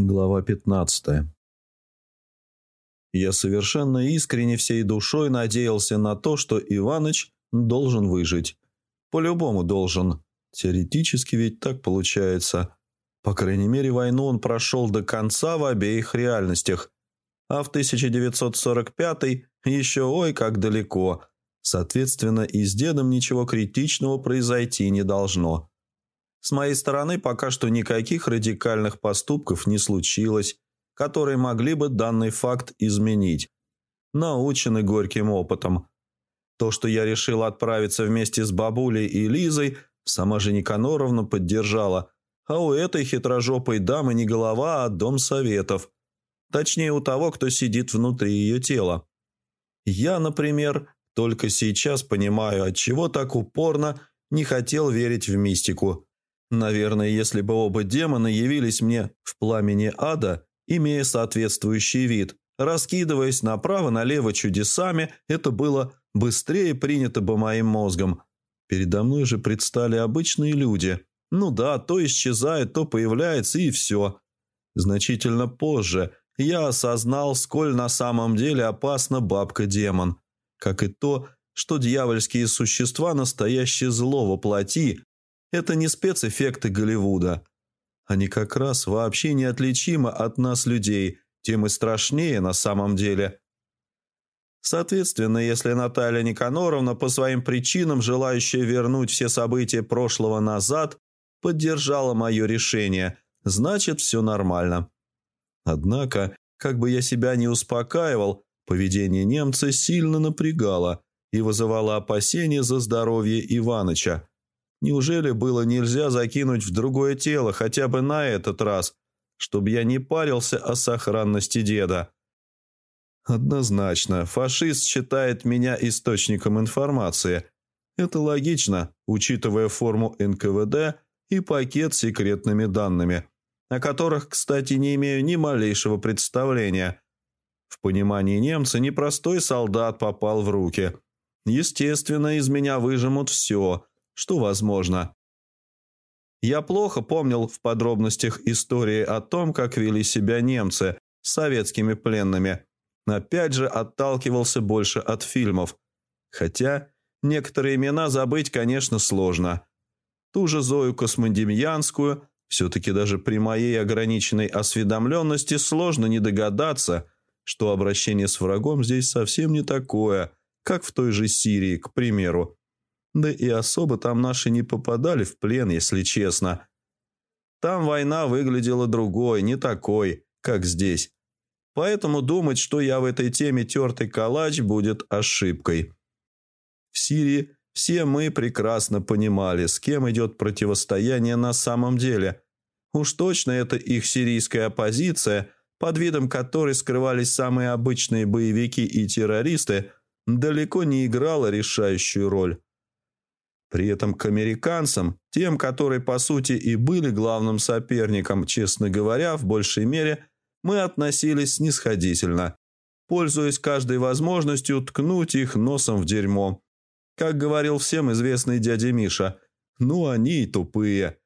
Глава 15. Я совершенно искренне всей душой надеялся на то, что Иваныч должен выжить. По-любому должен. Теоретически ведь так получается. По крайней мере, войну он прошел до конца в обеих реальностях. А в 1945 еще ой как далеко. Соответственно, и с дедом ничего критичного произойти не должно. С моей стороны пока что никаких радикальных поступков не случилось, которые могли бы данный факт изменить. Научены горьким опытом. То, что я решил отправиться вместе с бабулей и Лизой, сама же Никаноровна поддержала, а у этой хитрожопой дамы не голова, а дом советов. Точнее, у того, кто сидит внутри ее тела. Я, например, только сейчас понимаю, от чего так упорно не хотел верить в мистику – Наверное, если бы оба демона явились мне в пламени ада, имея соответствующий вид, раскидываясь направо-налево чудесами, это было быстрее принято бы моим мозгом. Передо мной же предстали обычные люди. Ну да, то исчезает, то появляется и все. Значительно позже я осознал, сколь на самом деле опасна бабка-демон. Как и то, что дьявольские существа – настоящее зло воплоти, это не спецэффекты Голливуда. Они как раз вообще неотличимы от нас, людей, тем и страшнее на самом деле. Соответственно, если Наталья Никаноровна по своим причинам, желающая вернуть все события прошлого назад, поддержала мое решение, значит, все нормально. Однако, как бы я себя не успокаивал, поведение немца сильно напрягало и вызывало опасения за здоровье Иваныча. Неужели было нельзя закинуть в другое тело хотя бы на этот раз, чтобы я не парился о сохранности деда? Однозначно, фашист считает меня источником информации. Это логично, учитывая форму НКВД и пакет с секретными данными, о которых, кстати, не имею ни малейшего представления. В понимании немца непростой солдат попал в руки. Естественно, из меня выжимут все – что возможно. Я плохо помнил в подробностях истории о том, как вели себя немцы с советскими пленными. Опять же, отталкивался больше от фильмов. Хотя некоторые имена забыть, конечно, сложно. Ту же Зою Космодемьянскую, все-таки даже при моей ограниченной осведомленности сложно не догадаться, что обращение с врагом здесь совсем не такое, как в той же Сирии, к примеру. Да и особо там наши не попадали в плен, если честно. Там война выглядела другой, не такой, как здесь. Поэтому думать, что я в этой теме тертый калач, будет ошибкой. В Сирии все мы прекрасно понимали, с кем идет противостояние на самом деле. Уж точно это их сирийская оппозиция, под видом которой скрывались самые обычные боевики и террористы, далеко не играла решающую роль. При этом к американцам, тем, которые по сути и были главным соперником, честно говоря, в большей мере, мы относились снисходительно, пользуясь каждой возможностью ткнуть их носом в дерьмо. Как говорил всем известный дядя Миша, ну они и тупые.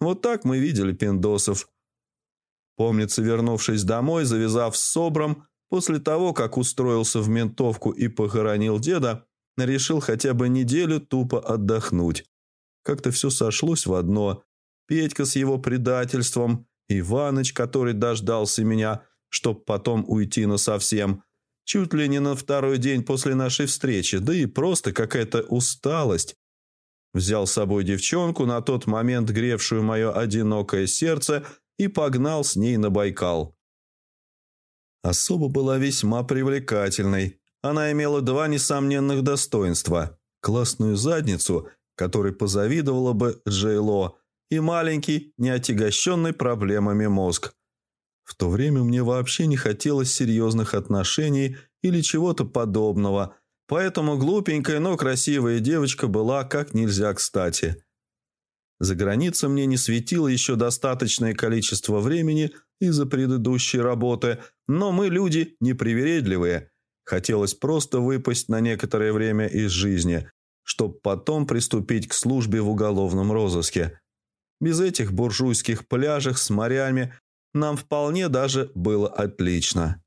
Вот так мы видели пиндосов. Помнится, вернувшись домой, завязав с собром, после того, как устроился в ментовку и похоронил деда, решил хотя бы неделю тупо отдохнуть. Как-то все сошлось в одно. Петька с его предательством, Иваныч, который дождался меня, чтоб потом уйти насовсем. Чуть ли не на второй день после нашей встречи, да и просто какая-то усталость. Взял с собой девчонку, на тот момент гревшую мое одинокое сердце, и погнал с ней на Байкал. Особо была весьма привлекательной, она имела два несомненных достоинства – классную задницу, которой позавидовала бы Джейло, и маленький, неотягощенный проблемами мозг. В то время мне вообще не хотелось серьезных отношений или чего-то подобного, поэтому глупенькая, но красивая девочка была как нельзя кстати. За границей мне не светило еще достаточное количество времени из-за предыдущей работы, но мы люди непривередливые – Хотелось просто выпасть на некоторое время из жизни, чтобы потом приступить к службе в уголовном розыске. Без этих буржуйских пляжей с морями нам вполне даже было отлично.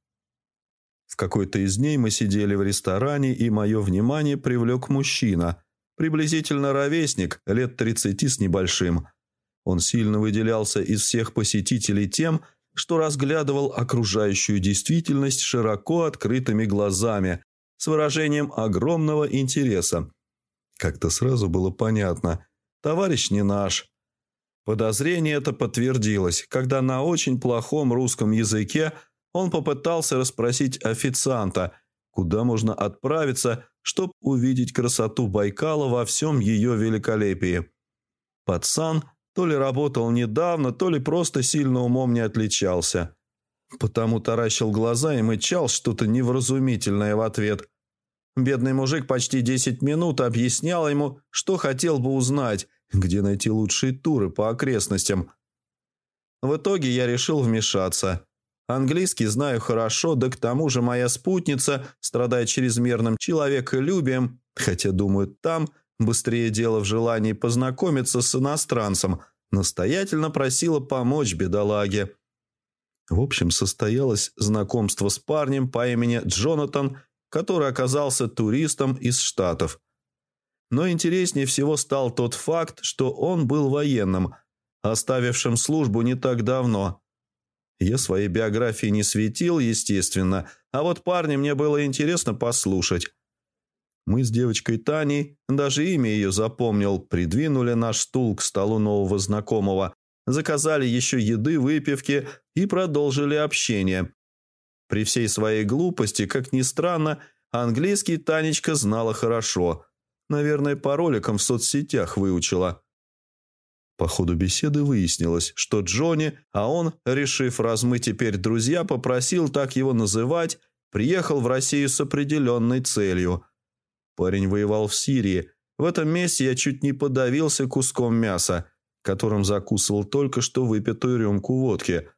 В какой-то из дней мы сидели в ресторане, и мое внимание привлек мужчина, приблизительно ровесник, лет 30 с небольшим. Он сильно выделялся из всех посетителей тем, что разглядывал окружающую действительность широко открытыми глазами, с выражением огромного интереса. Как-то сразу было понятно, товарищ не наш. Подозрение это подтвердилось, когда на очень плохом русском языке он попытался расспросить официанта, куда можно отправиться, чтобы увидеть красоту Байкала во всем ее великолепии. Пацан то ли работал недавно, то ли просто сильно умом не отличался. Потому таращил глаза и мычал что-то невразумительное в ответ. Бедный мужик почти 10 минут объяснял ему, что хотел бы узнать, где найти лучшие туры по окрестностям. В итоге я решил вмешаться. Английский знаю хорошо, да к тому же моя спутница страдает чрезмерным человеколюбием, хотя, думаю, там быстрее дело в желании познакомиться с иностранцем, настоятельно просила помочь бедолаге. В общем, состоялось знакомство с парнем по имени Джонатан, который оказался туристом из Штатов. Но интереснее всего стал тот факт, что он был военным, оставившим службу не так давно – я своей биографии не светил, естественно, а вот парня мне было интересно послушать. Мы с девочкой Таней, даже имя ее запомнил, придвинули наш стул к столу нового знакомого, заказали еще еды, выпивки и продолжили общение. При всей своей глупости, как ни странно, английский Танечка знала хорошо. Наверное, по роликам в соцсетях выучила. По ходу беседы выяснилось, что Джонни, а он, решив, раз мы теперь друзья, попросил так его называть, приехал в Россию с определенной целью. Парень воевал в Сирии. В этом месте я чуть не подавился куском мяса, которым закусывал только что выпитую рюмку водки.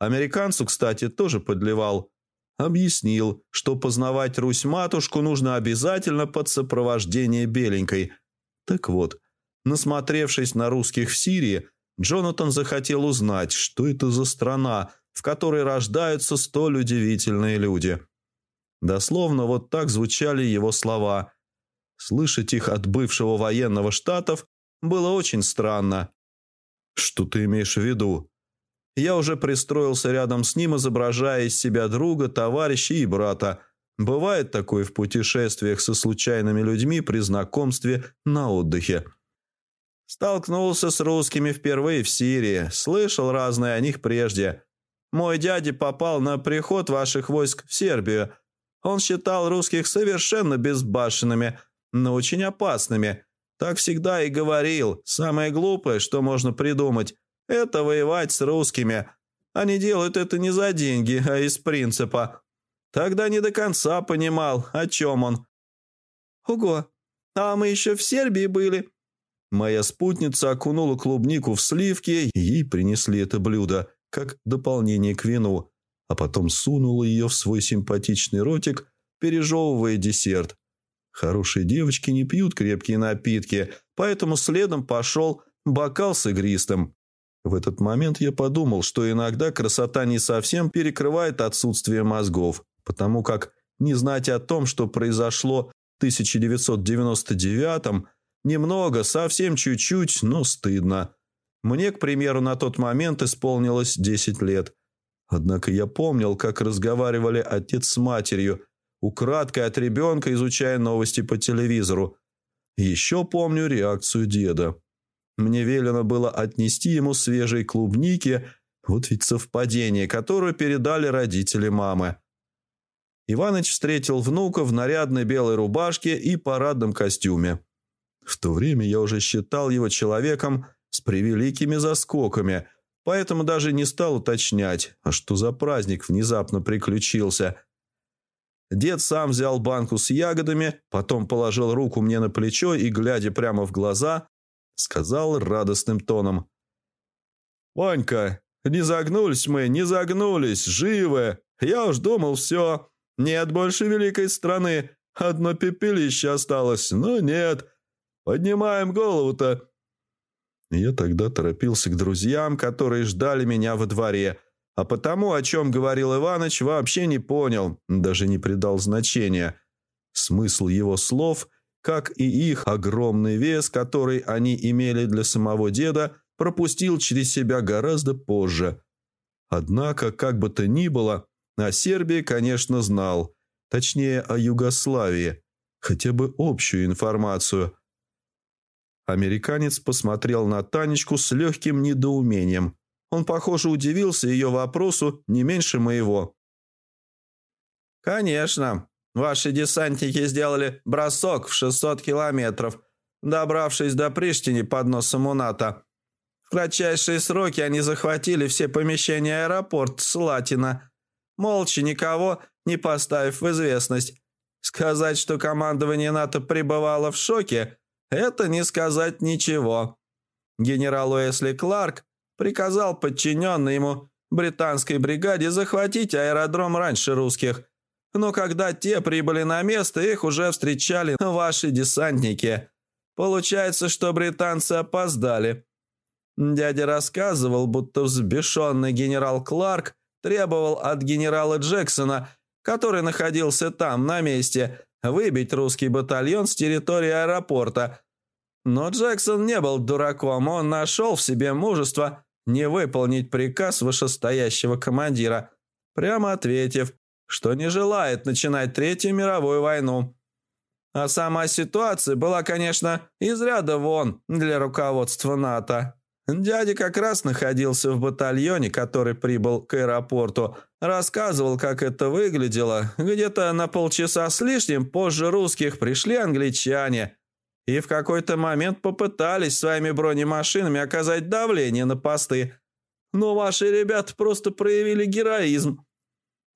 Американцу, кстати, тоже подливал. Объяснил, что познавать Русь-матушку нужно обязательно под сопровождение беленькой. Так вот, Насмотревшись на русских в Сирии, Джонатан захотел узнать, что это за страна, в которой рождаются столь удивительные люди. Дословно вот так звучали его слова. Слышать их от бывшего военного штатов было очень странно. «Что ты имеешь в виду?» Я уже пристроился рядом с ним, изображая из себя друга, товарища и брата. Бывает такое в путешествиях со случайными людьми при знакомстве на отдыхе. Столкнулся с русскими впервые в Сирии, слышал разное о них прежде. Мой дядя попал на приход ваших войск в Сербию. Он считал русских совершенно безбашенными, но очень опасными. Так всегда и говорил. Самое глупое, что можно придумать, это воевать с русскими. Они делают это не за деньги, а из принципа. Тогда не до конца понимал, о чем он. «Ого, а мы еще в Сербии были», Моя спутница окунула клубнику в сливки, и ей принесли это блюдо, как дополнение к вину, а потом сунула ее в свой симпатичный ротик, пережевывая десерт. Хорошие девочки не пьют крепкие напитки, поэтому следом пошел бокал с игристым. В этот момент я подумал, что иногда красота не совсем перекрывает отсутствие мозгов, потому как не знать о том, что произошло в 1999 Немного, совсем чуть-чуть, но стыдно. Мне, к примеру, на тот момент исполнилось 10 лет. Однако я помнил, как разговаривали отец с матерью, украдкой от ребенка, изучая новости по телевизору. Еще помню реакцию деда. Мне велено было отнести ему свежей клубники, вот ведь совпадение, которое передали родители мамы. Иваныч встретил внука в нарядной белой рубашке и парадном костюме. В то время я уже считал его человеком с превеликими заскоками, поэтому даже не стал уточнять, а что за праздник внезапно приключился. Дед сам взял банку с ягодами, потом положил руку мне на плечо и, глядя прямо в глаза, сказал радостным тоном. «Ванька, не загнулись мы, не загнулись, живы! Я уж думал, все, нет больше великой страны, одно пепелище осталось, но нет, Поднимаем голову-то!» Я тогда торопился к друзьям, которые ждали меня во дворе, а потому, о чем говорил Иваныч, вообще не понял, даже не придал значения. Смысл его слов, как и их огромный вес, который они имели для самого деда, пропустил через себя гораздо позже. Однако, как бы то ни было, о Сербии, конечно, знал, точнее, о Югославии, хотя бы общую информацию. Американец посмотрел на Танечку с легким недоумением – он, похоже, удивился ее вопросу не меньше моего. «Конечно. Ваши десантники сделали бросок в 600 километров, добравшись до Приштини под носом у НАТО. В кратчайшие сроки они захватили все помещения аэропорта Слатина, молча никого не поставив в известность. Сказать, что командование НАТО пребывало в шоке, это не сказать ничего. Генерал Уэсли Кларк приказал подчиненный ему британской бригаде захватить аэродром раньше русских. Но когда те прибыли на место, их уже встречали ваши десантники. Получается, что британцы опоздали. Дядя рассказывал, будто взбешенный генерал Кларк требовал от генерала Джексона, который находился там, на месте, выбить русский батальон с территории аэропорта. Но Джексон не был дураком, он нашел в себе мужество не выполнить приказ вышестоящего командира, прямо ответив, что не желает начинать Третью мировую войну. А сама ситуация была, конечно, из ряда вон для руководства НАТО. Дядя как раз находился в батальоне, который прибыл к аэропорту, рассказывал, как это выглядело. Где-то на полчаса с лишним позже русских пришли англичане – и в какой-то момент попытались своими бронемашинами оказать давление на посты. Но ваши ребята просто проявили героизм.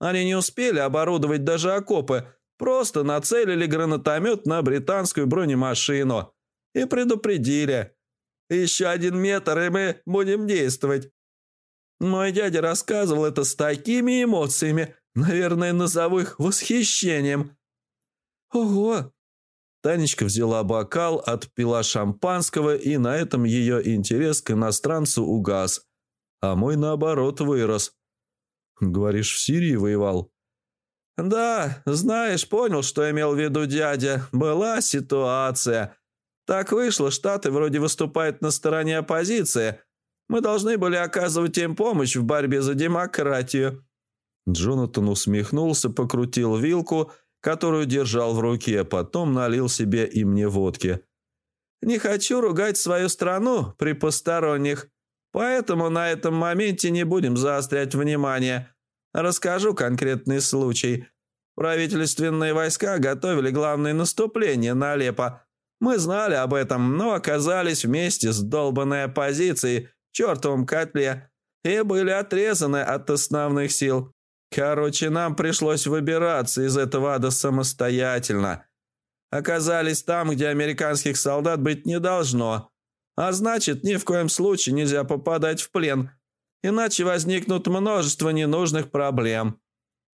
Они не успели оборудовать даже окопы, просто нацелили гранатомет на британскую бронемашину и предупредили. Еще один метр, и мы будем действовать. Мой дядя рассказывал это с такими эмоциями, наверное, назову их восхищением. «Ого, Танечка взяла бокал, отпила шампанского, и на этом ее интерес к иностранцу угас. А мой, наоборот, вырос. «Говоришь, в Сирии воевал?» «Да, знаешь, понял, что имел в виду дядя. Была ситуация. Так вышло, Штаты вроде выступают на стороне оппозиции. Мы должны были оказывать им помощь в борьбе за демократию». Джонатан усмехнулся, покрутил вилку – которую держал в руке, потом налил себе и мне водки. «Не хочу ругать свою страну при посторонних, поэтому на этом моменте не будем заострять внимание. Расскажу конкретный случай. Правительственные войска готовили главное наступление на Алеппо. Мы знали об этом, но оказались вместе с долбанной оппозицией чертовом котле и были отрезаны от основных сил. Короче, нам пришлось выбираться из этого ада самостоятельно. Оказались там, где американских солдат быть не должно. А значит, ни в коем случае нельзя попадать в плен, иначе возникнут множество ненужных проблем.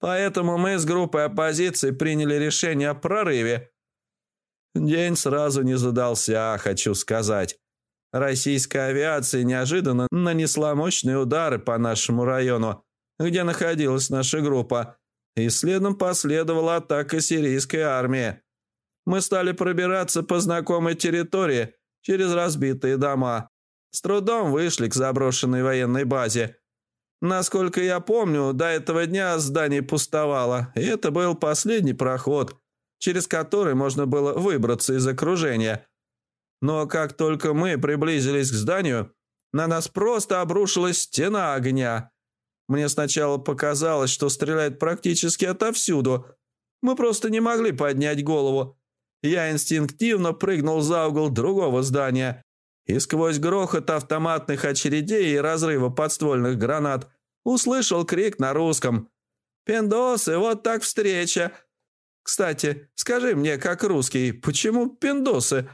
Поэтому мы с группой оппозиции приняли решение о прорыве. День сразу не задался, хочу сказать. Российская авиация неожиданно нанесла мощные удары по нашему району, где находилась наша группа, и следом последовала атака сирийской армии. Мы стали пробираться по знакомой территории через разбитые дома. С трудом вышли к заброшенной военной базе. Насколько я помню, до этого дня здание пустовало, и это был последний проход, через который можно было выбраться из окружения. Но как только мы приблизились к зданию, на нас просто обрушилась стена огня – мне сначала показалось, что стреляет практически отовсюду. Мы просто не могли поднять голову. Я инстинктивно прыгнул за угол другого здания и сквозь грохот автоматных очередей и разрыва подствольных гранат услышал крик на русском. «Пиндосы, вот так встреча!» «Кстати, скажи мне, как русский, почему пиндосы?»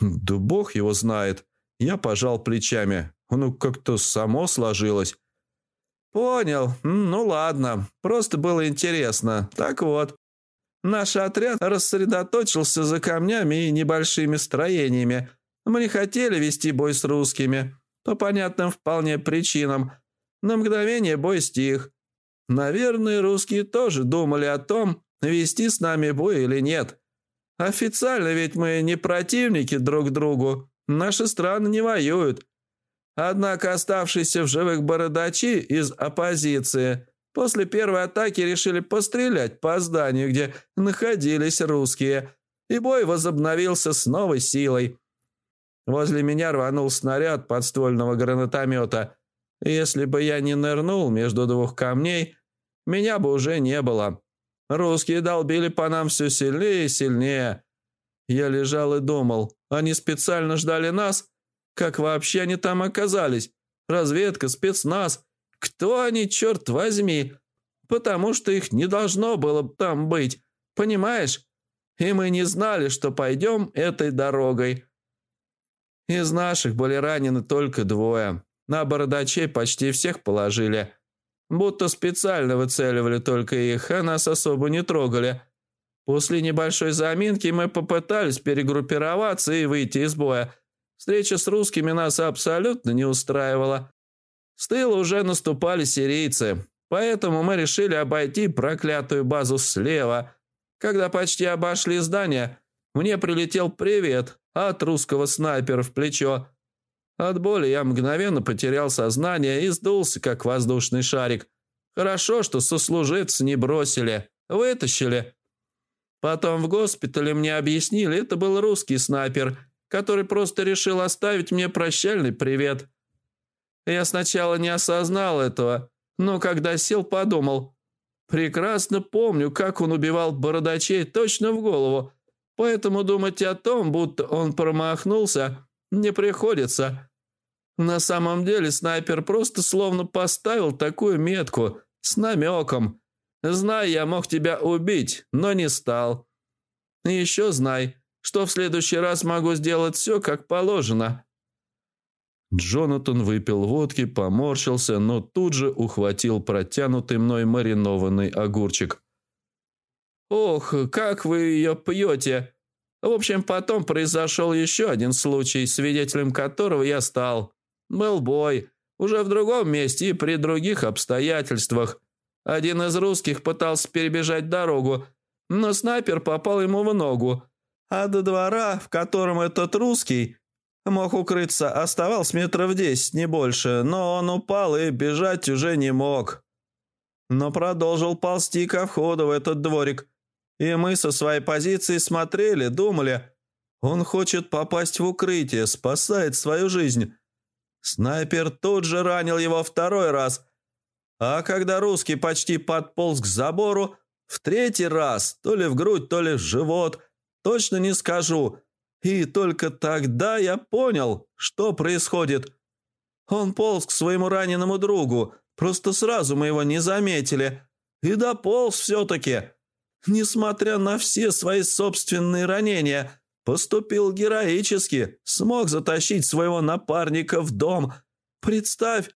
«Да бог его знает». Я пожал плечами. Ну, как-то само сложилось. «Понял. Ну ладно. Просто было интересно. Так вот, наш отряд рассредоточился за камнями и небольшими строениями. Мы не хотели вести бой с русскими. По понятным вполне причинам. На мгновение бой стих. Наверное, русские тоже думали о том, вести с нами бой или нет. Официально ведь мы не противники друг другу, наши страны не воюют. Однако оставшиеся в живых бородачи из оппозиции после первой атаки решили пострелять по зданию, где находились русские, и бой возобновился с новой силой. Возле меня рванул снаряд подствольного гранатомета. Если бы я не нырнул между двух камней, меня бы уже не было. Русские долбили по нам все сильнее и сильнее. Я лежал и думал, они специально ждали нас? Как вообще они там оказались? Разведка, спецназ. Кто они, черт возьми? Потому что их не должно было там быть, понимаешь? И мы не знали, что пойдем этой дорогой. Из наших были ранены только двое. На бородачей почти всех положили. Будто специально выцеливали только их, а нас особо не трогали. После небольшой заминки мы попытались перегруппироваться и выйти из боя. Встреча с русскими нас абсолютно не устраивала. С тыла уже наступали сирийцы, поэтому мы решили обойти проклятую базу слева. Когда почти обошли здание, мне прилетел привет от русского снайпера в плечо. От боли я мгновенно потерял сознание и сдулся, как воздушный шарик. Хорошо, что сослуживцы не бросили, вытащили. Потом в госпитале мне объяснили, это был русский снайпер, который просто решил оставить мне прощальный привет. Я сначала не осознал этого, но когда сел, подумал. Прекрасно помню, как он убивал бородачей точно в голову, поэтому думать о том, будто он промахнулся, не приходится. На самом деле снайпер просто словно поставил такую метку с намеком – Знай, я мог тебя убить, но не стал. И еще знай, что в следующий раз могу сделать все, как положено». Джонатан выпил водки, поморщился, но тут же ухватил протянутый мной маринованный огурчик. «Ох, как вы ее пьете!» В общем, потом произошел еще один случай, свидетелем которого я стал. Был бой, уже в другом месте и при других обстоятельствах. Один из русских пытался перебежать дорогу, но снайпер попал ему в ногу. А до двора, в котором этот русский мог укрыться, оставался метров десять, не больше, но он упал и бежать уже не мог. Но продолжил ползти ко входу в этот дворик. И мы со своей позиции смотрели, думали, он хочет попасть в укрытие, спасает свою жизнь. Снайпер тут же ранил его второй раз – а когда русский почти подполз к забору, в третий раз, то ли в грудь, то ли в живот, точно не скажу. И только тогда я понял, что происходит. Он полз к своему раненому другу, просто сразу мы его не заметили. И дополз все-таки. Несмотря на все свои собственные ранения, поступил героически, смог затащить своего напарника в дом. Представь,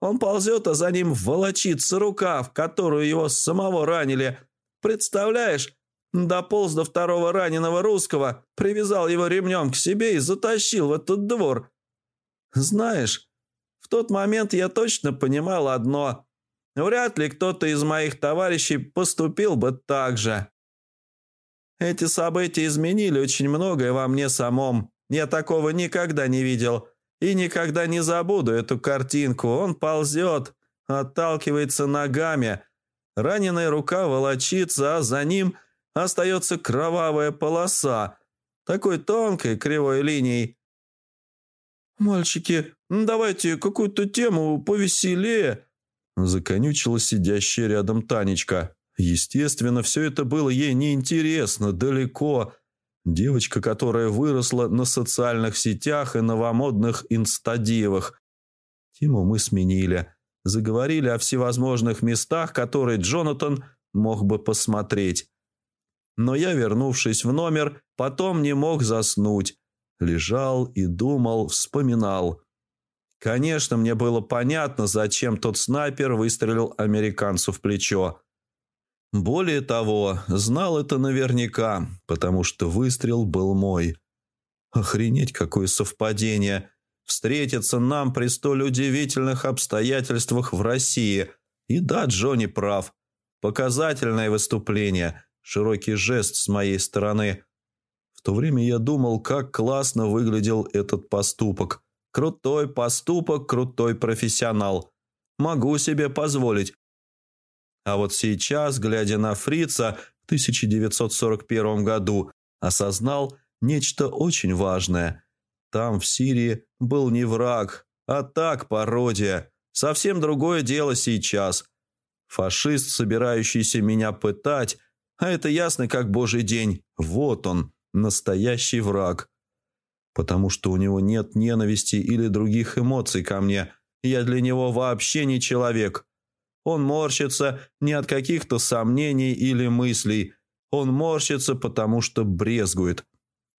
он ползет, а за ним волочится рука, в которую его самого ранили. Представляешь? Дополз до второго раненого русского, привязал его ремнем к себе и затащил в этот двор. Знаешь, в тот момент я точно понимал одно. Вряд ли кто-то из моих товарищей поступил бы так же. Эти события изменили очень многое во мне самом. Я такого никогда не видел. И никогда не забуду эту картинку. Он ползет, отталкивается ногами. Раненая рука волочится, а за ним остается кровавая полоса. Такой тонкой кривой линией. «Мальчики, давайте какую-то тему повеселее», Законючила сидящая рядом Танечка. Естественно, все это было ей неинтересно, далеко, Девочка, которая выросла на социальных сетях и новомодных инстадиевах. Тему мы сменили. Заговорили о всевозможных местах, которые Джонатан мог бы посмотреть. Но я, вернувшись в номер, потом не мог заснуть. Лежал и думал, вспоминал. Конечно, мне было понятно, зачем тот снайпер выстрелил американцу в плечо. Более того, знал это наверняка, потому что выстрел был мой. Охренеть, какое совпадение. встретиться нам при столь удивительных обстоятельствах в России. И да, Джонни прав. Показательное выступление, широкий жест с моей стороны. В то время я думал, как классно выглядел этот поступок. Крутой поступок, крутой профессионал. Могу себе позволить. А вот сейчас, глядя на Фрица в 1941 году, осознал нечто очень важное. Там, в Сирии, был не враг, а так пародия. Совсем другое дело сейчас. Фашист, собирающийся меня пытать, а это ясно как божий день. Вот он, настоящий враг. Потому что у него нет ненависти или других эмоций ко мне. Я для него вообще не человек. Он морщится не от каких-то сомнений или мыслей. Он морщится, потому что брезгует.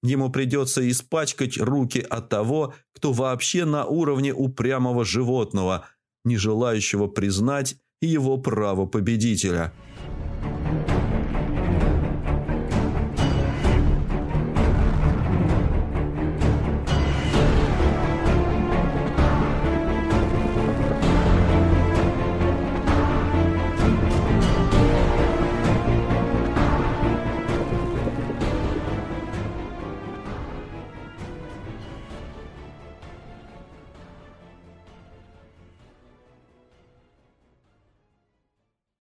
Ему придется испачкать руки от того, кто вообще на уровне упрямого животного, не желающего признать его право победителя –